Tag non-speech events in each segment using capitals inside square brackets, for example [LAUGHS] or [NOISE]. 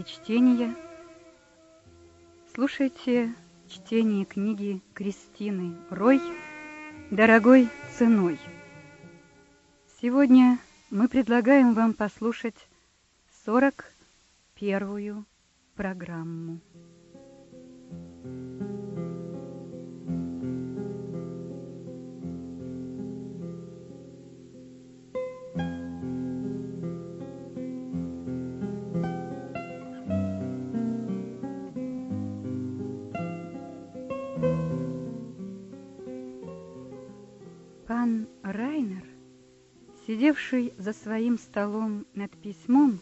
«Христианские чтения» слушайте чтение книги Кристины Рой «Дорогой ценой». Сегодня мы предлагаем вам послушать сорок первую программу. Сидевший за своим столом над письмом,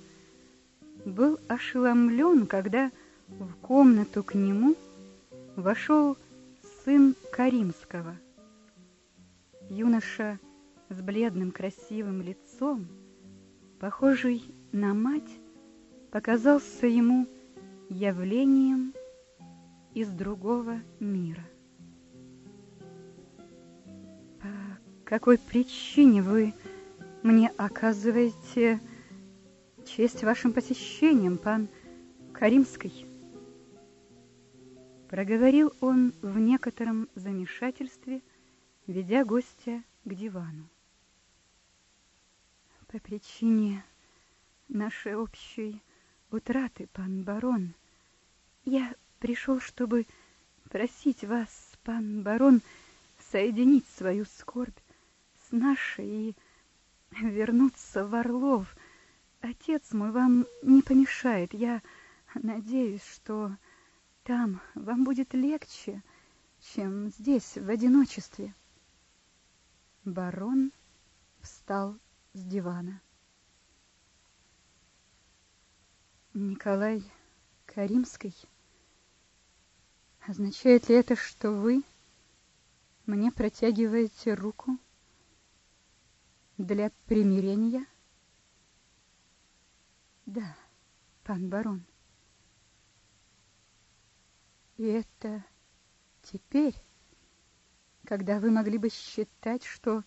был ошеломлен, когда в комнату к нему вошел сын Каримского. Юноша с бледным красивым лицом, похожий на мать, показался ему явлением из другого мира. По какой причине вы мне оказываете честь вашим посещением, пан Каримский. Проговорил он в некотором замешательстве, ведя гостя к дивану. По причине нашей общей утраты, пан барон, я пришел, чтобы просить вас, пан барон, соединить свою скорбь с нашей и [LAUGHS] вернуться в Орлов, Отец мой вам не помешает. Я надеюсь, что там вам будет легче, чем здесь, в одиночестве. Барон встал с дивана. Николай Каримский, означает ли это, что вы мне протягиваете руку для примирения? Да, пан барон. И это теперь, когда вы могли бы считать, что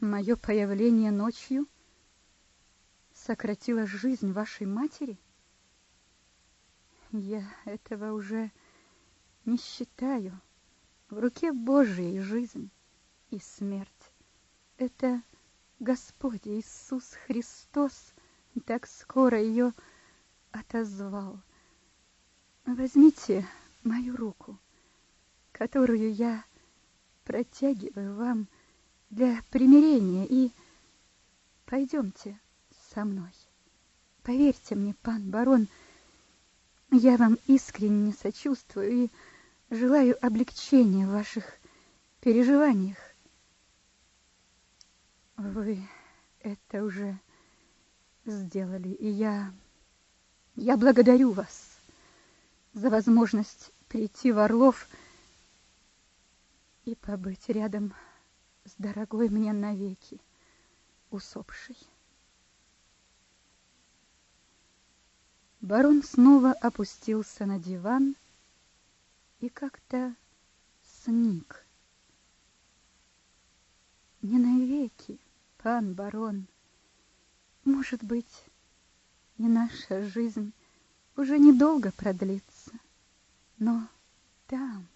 мое появление ночью сократило жизнь вашей матери? Я этого уже не считаю. В руке Божьей жизнь и смерть. Это Господь Иисус Христос так скоро ее отозвал. Возьмите мою руку, которую я протягиваю вам для примирения, и пойдемте со мной. Поверьте мне, пан барон, я вам искренне сочувствую и желаю облегчения в ваших переживаниях. Вы это уже сделали, и я... Я благодарю вас за возможность прийти в Орлов и побыть рядом с дорогой мне навеки усопшей. Барон снова опустился на диван и как-то сник. Не навеки, пан барон, — может быть, и наша жизнь уже недолго продлится, но там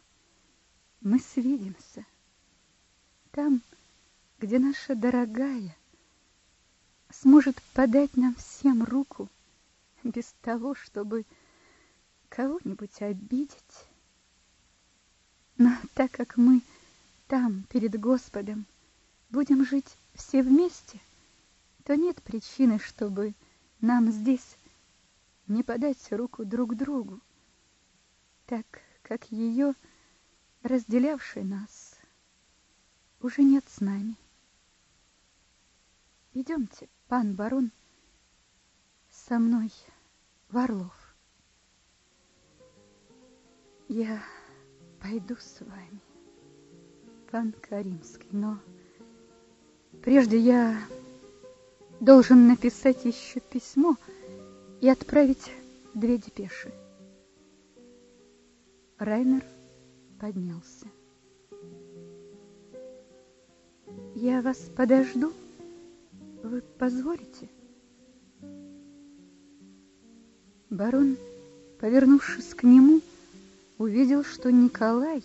мы свидимся, там, где наша дорогая сможет подать нам всем руку без того, чтобы кого-нибудь обидеть. Но так как мы там, перед Господом, будем жить все вместе — то нет причины, чтобы нам здесь не подать руку друг другу, так как ее, разделявшей нас, уже нет с нами. Идемте, пан барон, со мной в Орлов. Я пойду с вами, пан Каримский, но прежде я должен написать еще письмо и отправить две депеши. Райнер поднялся. Я вас подожду. Вы позволите? Барон, повернувшись к нему, увидел, что Николай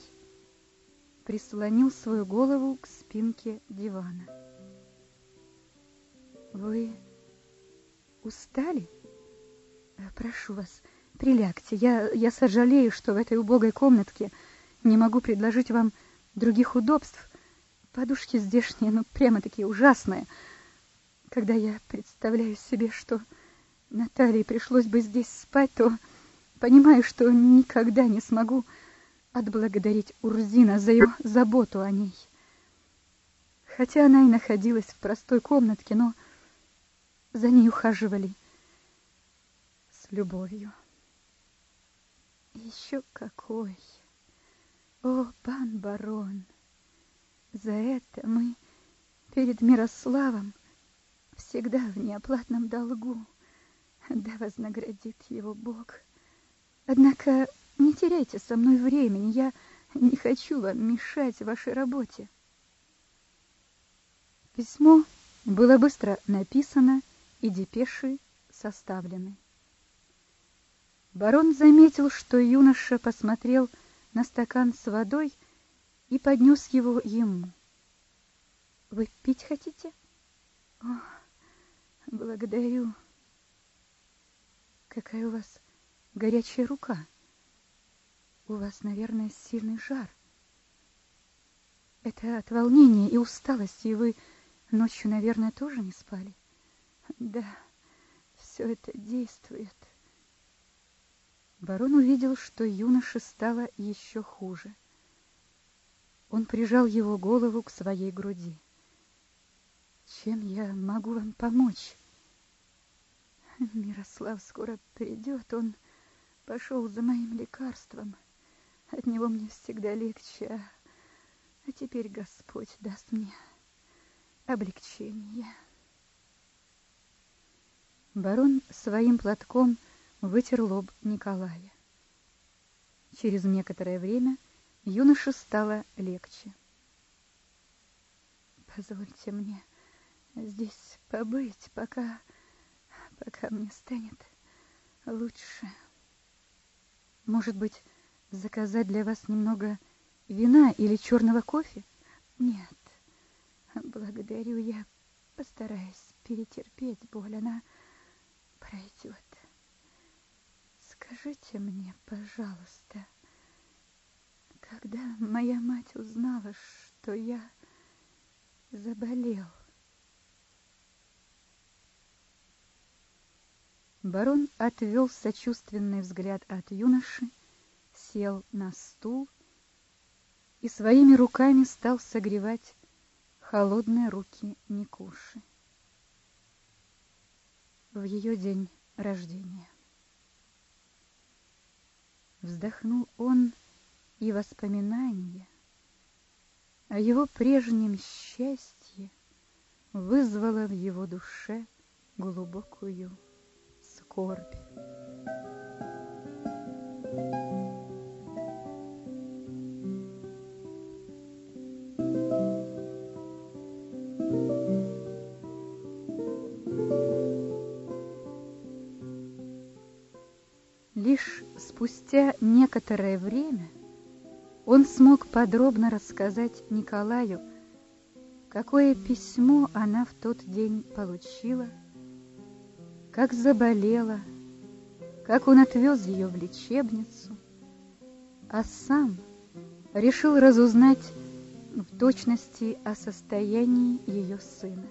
прислонил свою голову к спинке дивана. «Вы устали? Прошу вас, прилягте. Я, я сожалею, что в этой убогой комнатке не могу предложить вам других удобств. Подушки здешние, ну, прямо такие ужасные. Когда я представляю себе, что Наталье пришлось бы здесь спать, то понимаю, что никогда не смогу отблагодарить Урзина за ее заботу о ней. Хотя она и находилась в простой комнатке, но за ней ухаживали с любовью. Еще какой! О, пан барон! За это мы перед Мирославом всегда в неоплатном долгу. Да вознаградит его Бог. Однако не теряйте со мной времени, я не хочу вам мешать в вашей работе. Письмо было быстро написано и депеши составлены. Барон заметил, что юноша посмотрел на стакан с водой и поднес его ему. «Вы пить хотите?» «О, благодарю. Какая у вас горячая рука. У вас, наверное, сильный жар. Это от волнения и усталости, и вы ночью, наверное, тоже не спали?» «Да, все это действует». Барон увидел, что юноше стало еще хуже. Он прижал его голову к своей груди. Чем я могу вам помочь? Мирослав скоро придет. Он пошел за моим лекарством. От него мне всегда легче. А, а теперь Господь даст мне облегчение. Барон своим платком вытер лоб Николая. Через некоторое время юноше стало легче. Позвольте мне здесь побыть, пока, пока мне станет лучше. Может быть, заказать для вас немного вина или черного кофе? Нет, благодарю, я постараюсь перетерпеть боль, она пройдет. Скажите мне, пожалуйста, когда моя мать узнала, что я заболел, Барон отвел сочувственный взгляд от юноши, сел на стул и своими руками стал согревать холодные руки Никуши. В ее день рождения. Вздохнул он, и воспоминание о его прежнем счастье вызвало в его душе глубокую скорбь. Лишь спустя некоторое время он смог подробно рассказать Николаю, какое письмо она в тот день получила – как заболела, как он отвез ее в лечебницу, а сам решил разузнать в точности о состоянии ее сына.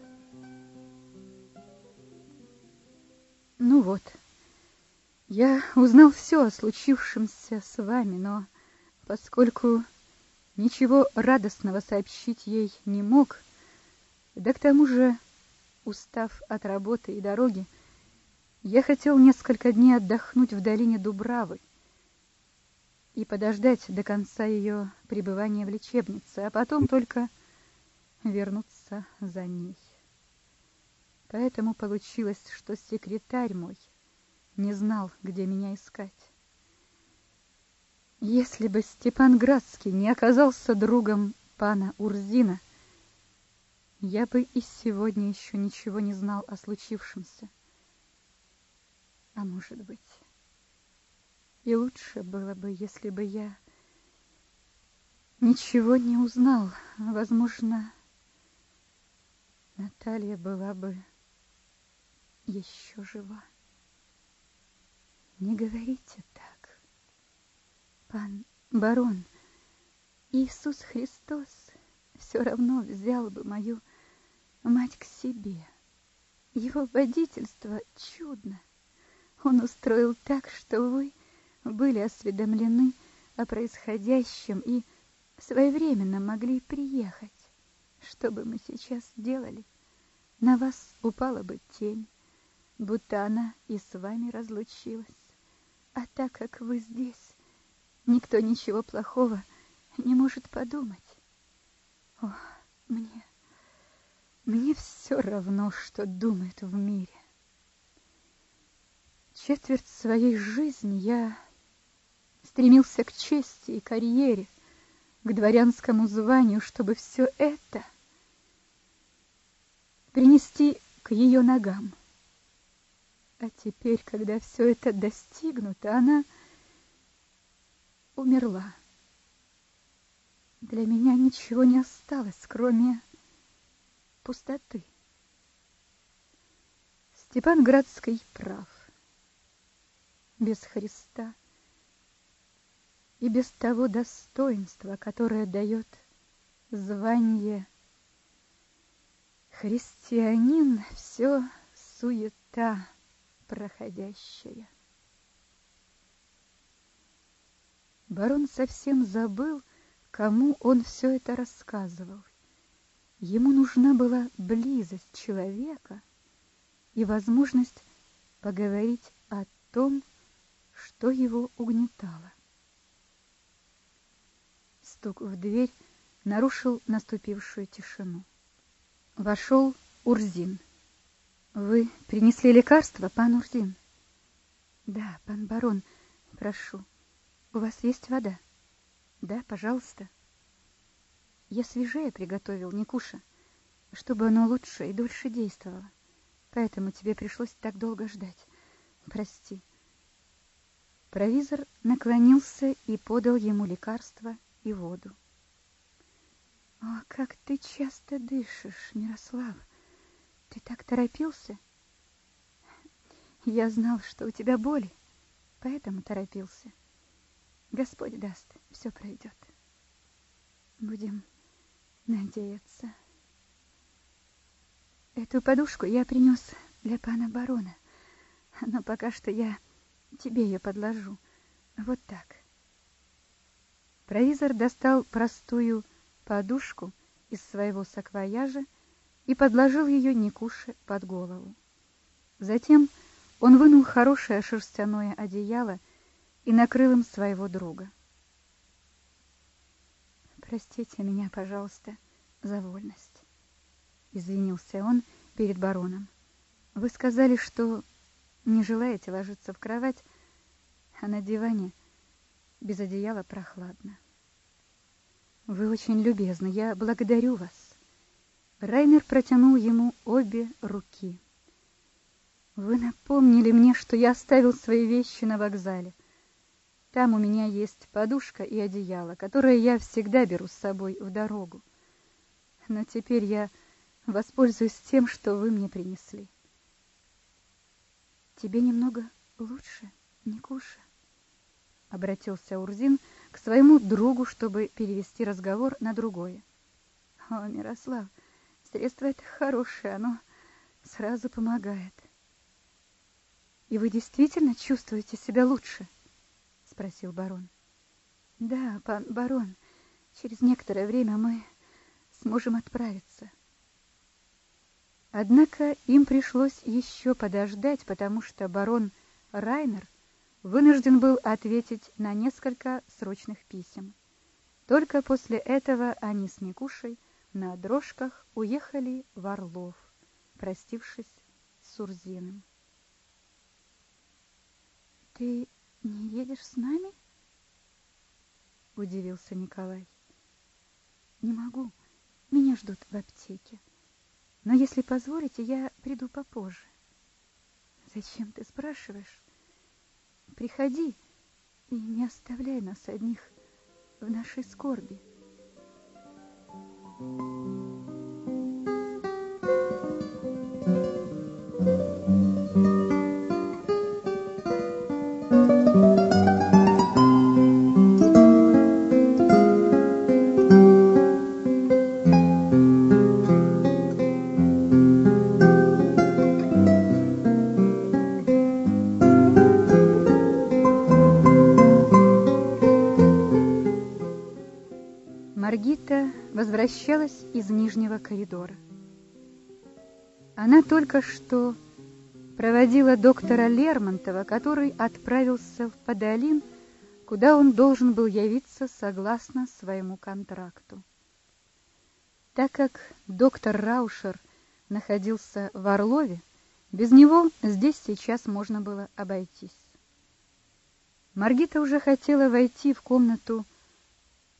Ну вот, я узнал все о случившемся с вами, но поскольку ничего радостного сообщить ей не мог, да к тому же, устав от работы и дороги, я хотел несколько дней отдохнуть в долине Дубравы и подождать до конца ее пребывания в лечебнице, а потом только вернуться за ней. Поэтому получилось, что секретарь мой не знал, где меня искать. Если бы Степан Градский не оказался другом пана Урзина, я бы и сегодня еще ничего не знал о случившемся. А может быть, И лучше было бы, если бы я ничего не узнал. Возможно, Наталья была бы еще жива. Не говорите так, пан барон. Иисус Христос все равно взял бы мою мать к себе. Его водительство чудно. Он устроил так, что вы были осведомлены о происходящем и своевременно могли приехать. Что бы мы сейчас делали? На вас упала бы тень, будто она и с вами разлучилась. А так как вы здесь, никто ничего плохого не может подумать. О, мне, мне все равно, что думает в мире. Четверть своей жизни я стремился к чести и карьере, к дворянскому званию, чтобы все это принести к ее ногам. А теперь, когда все это достигнуто, она умерла. Для меня ничего не осталось, кроме пустоты. Степан Градский прав. Без Христа и без того достоинства, которое дает звание христианин, все суета проходящая. Барон совсем забыл, кому он все это рассказывал. Ему нужна была близость человека и возможность поговорить о том, что его угнетало. Стук в дверь нарушил наступившую тишину. Вошел Урзин. Вы принесли лекарство, пан Урзин? Да, пан барон, прошу. У вас есть вода? Да, пожалуйста. Я свежее приготовил, Никуша, чтобы оно лучше и дольше действовало. Поэтому тебе пришлось так долго ждать. Прости. Провизор наклонился и подал ему лекарство и воду. О, как ты часто дышишь, Мирослав. Ты так торопился? Я знал, что у тебя боли, поэтому торопился. Господь даст, все пройдет. Будем надеяться. Эту подушку я принес для пана барона, но пока что я тебе ее подложу. Вот так. Провизор достал простую подушку из своего саквояжа и подложил ее Никуше под голову. Затем он вынул хорошее шерстяное одеяло и накрыл им своего друга. «Простите меня, пожалуйста, за вольность», — извинился он перед бароном. «Вы сказали, что не желаете ложиться в кровать, а на диване без одеяла прохладно. Вы очень любезны, я благодарю вас». Райнер протянул ему обе руки. «Вы напомнили мне, что я оставил свои вещи на вокзале. Там у меня есть подушка и одеяло, которое я всегда беру с собой в дорогу. Но теперь я воспользуюсь тем, что вы мне принесли. Тебе немного лучше, Никуша? Обратился Урзин к своему другу, чтобы перевести разговор на другое. О, Мирослав, средство это хорошее, оно сразу помогает. И вы действительно чувствуете себя лучше? — спросил барон. Да, пан барон, через некоторое время мы сможем отправиться. Однако им пришлось еще подождать, потому что барон Райнер вынужден был ответить на несколько срочных писем. Только после этого они с Микушей на дрожках уехали в Орлов, простившись с Урзиным. «Ты не едешь с нами? Удивился Николай. Не могу. Меня ждут в аптеке. Но если позволите, я приду попозже. Зачем ты спрашиваешь? Приходи. и не оставляй нас одних в нашей скорби. Маргита возвращалась из нижнего коридора. Она только что проводила доктора Лермонтова, который отправился в Подолин, куда он должен был явиться согласно своему контракту. Так как доктор Раушер находился в Орлове, без него здесь сейчас можно было обойтись. Маргита уже хотела войти в комнату,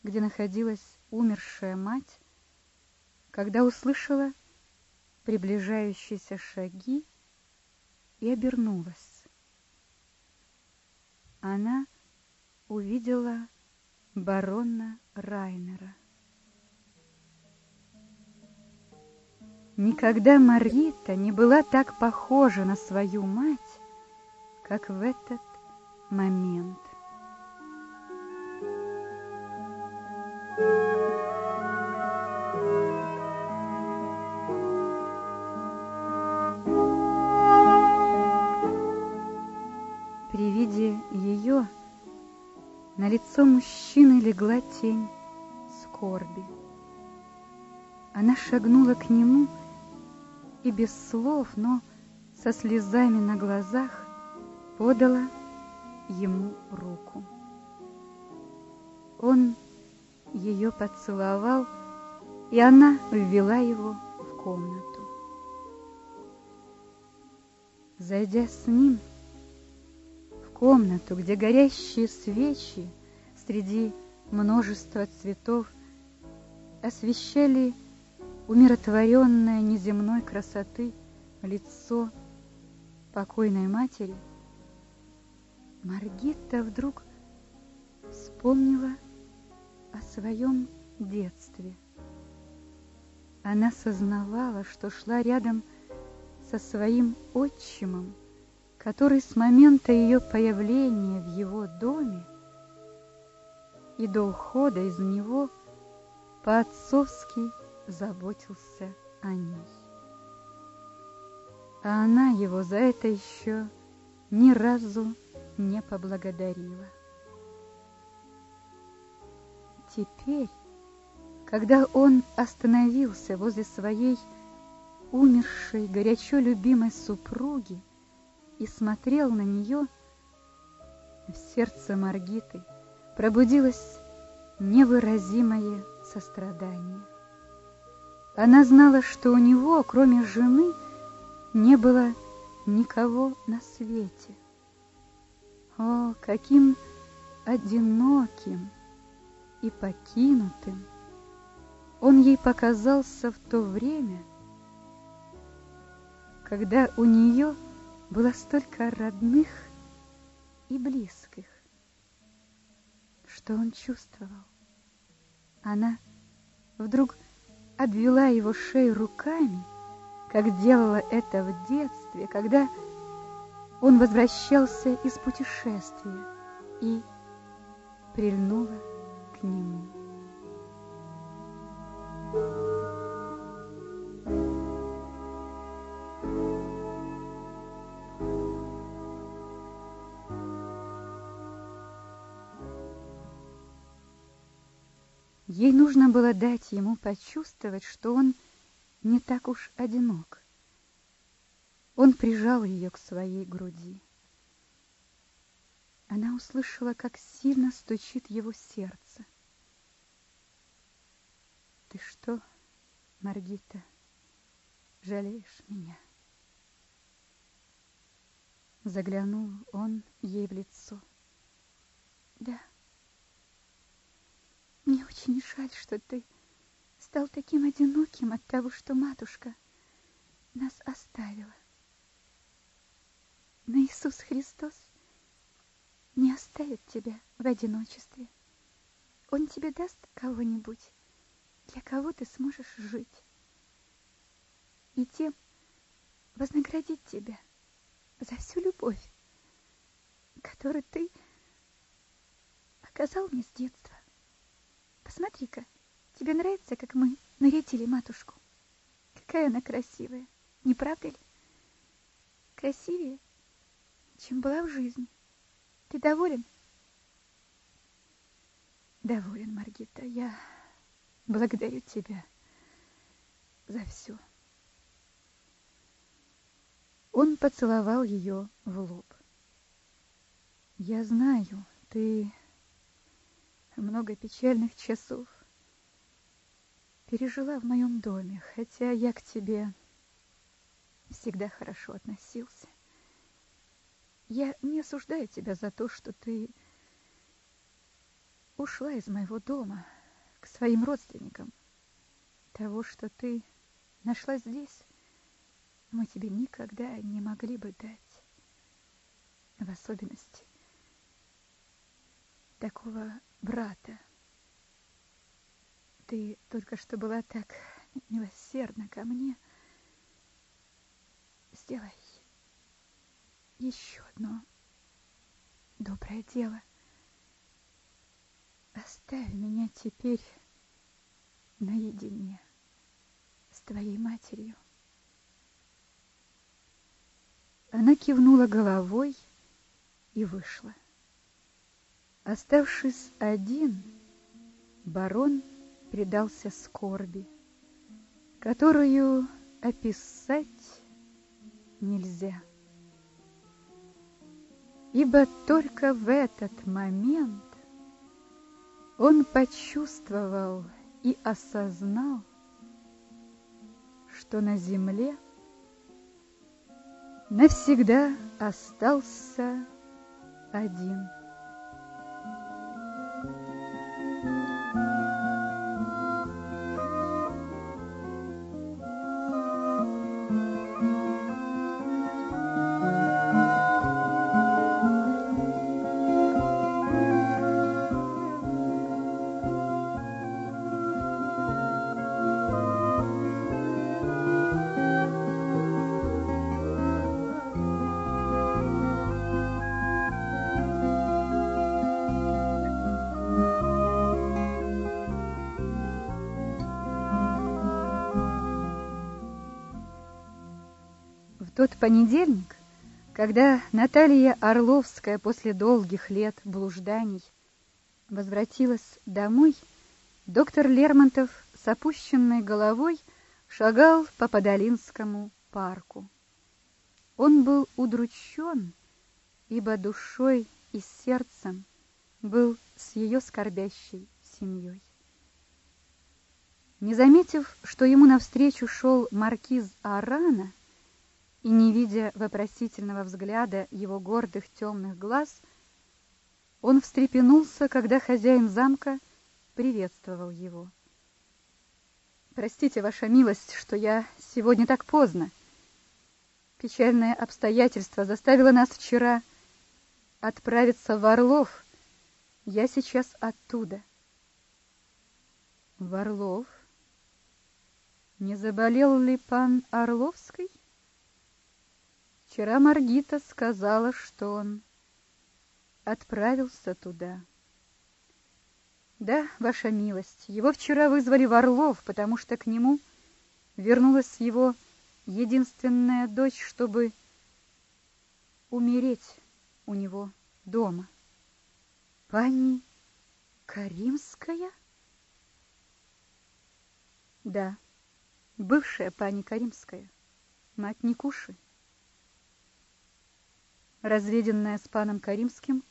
где находилась умершая мать, когда услышала приближающиеся шаги и обернулась. Она увидела барона Райнера. Никогда Марита не была так похожа на свою мать, как в этот момент. При виде ее на лицо мужчины легла тень скорби. Она шагнула к нему и без слов, но со слезами на глазах подала ему руку. Он ее поцеловал, и она ввела его в комнату. Зайдя с ним в комнату, где горящие свечи среди множества цветов освещали умиротворенное неземной красоты лицо покойной матери, Маргита вдруг вспомнила о своем детстве. Она сознавала, что шла рядом со своим отчимом, который с момента ее появления в его доме и до ухода из него по-отцовски заботился о ней. А она его за это еще ни разу не поблагодарила. Теперь, когда он остановился возле своей умершей, горячо любимой супруги и смотрел на нее, в сердце Маргиты пробудилось невыразимое сострадание. Она знала, что у него, кроме жены, не было никого на свете. О, каким одиноким и покинутым он ей показался в то время, когда у нее было столько родных и близких. Что он чувствовал? Она вдруг обвела его шею руками, как делала это в детстве, когда он возвращался из путешествия и прильнула нему. Ей нужно было дать ему почувствовать, что он не так уж одинок. Он прижал ее к своей груди. Она услышала, как сильно стучит его сердце. Ты что, Маргита, жалеешь меня? Заглянул он ей в лицо. Да. Мне очень жаль, что ты стал таким одиноким от того, что матушка нас оставила. Но Иисус Христос не оставит тебя в одиночестве. Он тебе даст кого-нибудь, для кого ты сможешь жить. И тем вознаградить тебя за всю любовь, которую ты оказал мне с детства. Посмотри-ка, тебе нравится, как мы нарядили матушку? Какая она красивая, не правда ли? Красивее, чем была в жизни. Ты доволен? Доволен, Маргита. Я благодарю тебя за все. Он поцеловал ее в лоб. Я знаю, ты много печальных часов пережила в моем доме, хотя я к тебе всегда хорошо относился. Я не осуждаю тебя за то, что ты ушла из моего дома к своим родственникам. Того, что ты нашла здесь, мы тебе никогда не могли бы дать. В особенности такого брата. Ты только что была так милосердна ко мне. Сделай еще одно доброе дело. Оставь меня теперь наедине с твоей матерью. Она кивнула головой и вышла. Оставшись один, барон предался скорби, которую описать нельзя. Ибо только в этот момент он почувствовал и осознал, что на земле навсегда остался один. Тот понедельник, когда Наталья Орловская после долгих лет блужданий возвратилась домой, доктор Лермонтов с опущенной головой шагал по Подолинскому парку. Он был удручен, ибо душой и сердцем был с ее скорбящей семьей. Не заметив, что ему навстречу шел маркиз Арана, и, не видя вопросительного взгляда его гордых темных глаз, он встрепенулся, когда хозяин замка приветствовал его. «Простите, ваша милость, что я сегодня так поздно. Печальное обстоятельство заставило нас вчера отправиться в Орлов. Я сейчас оттуда». «В Орлов? Не заболел ли пан Орловский?» Вчера Маргита сказала, что он отправился туда. Да, ваша милость, его вчера вызвали в Орлов, потому что к нему вернулась его единственная дочь, чтобы умереть у него дома. Пани Каримская? Да, бывшая пани Каримская, мать Никуши разведенная с паном Каримским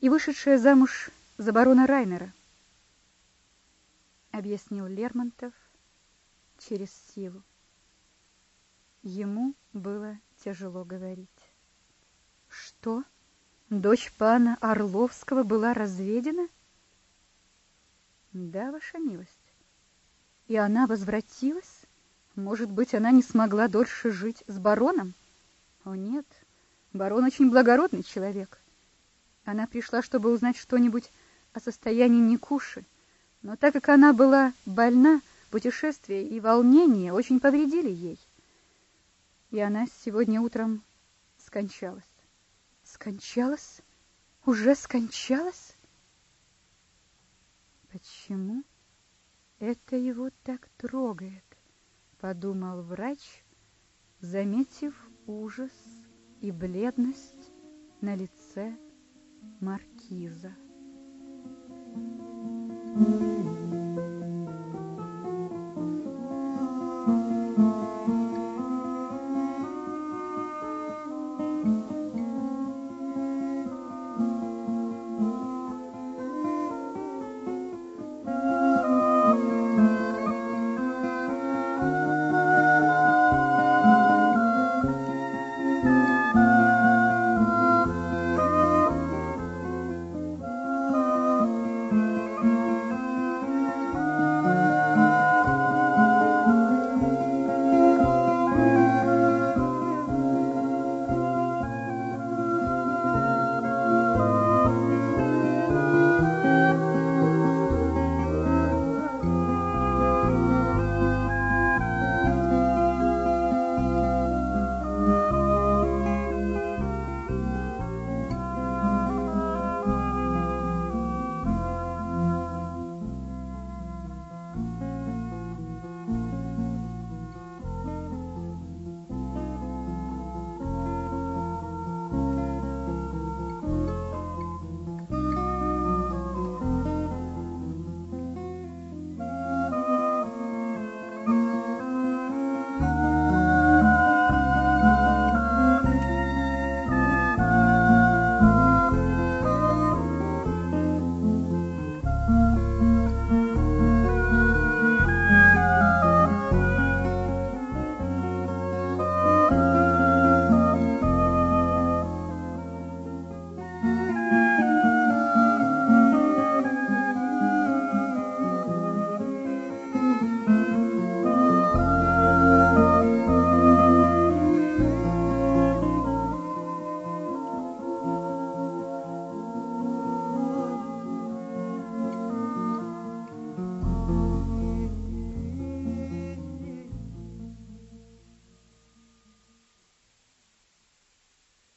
и вышедшая замуж за барона Райнера, объяснил Лермонтов через силу. Ему было тяжело говорить. Что? Дочь пана Орловского была разведена? Да, ваша милость. И она возвратилась? Может быть, она не смогла дольше жить с бароном? О, нет, Барон очень благородный человек. Она пришла, чтобы узнать что-нибудь о состоянии Никуши, но так как она была больна, путешествие и волнение очень повредили ей. И она сегодня утром скончалась. Скончалась? Уже скончалась? Почему это его так трогает? Подумал врач, заметив ужас и бледность на лице маркиза. Thank you.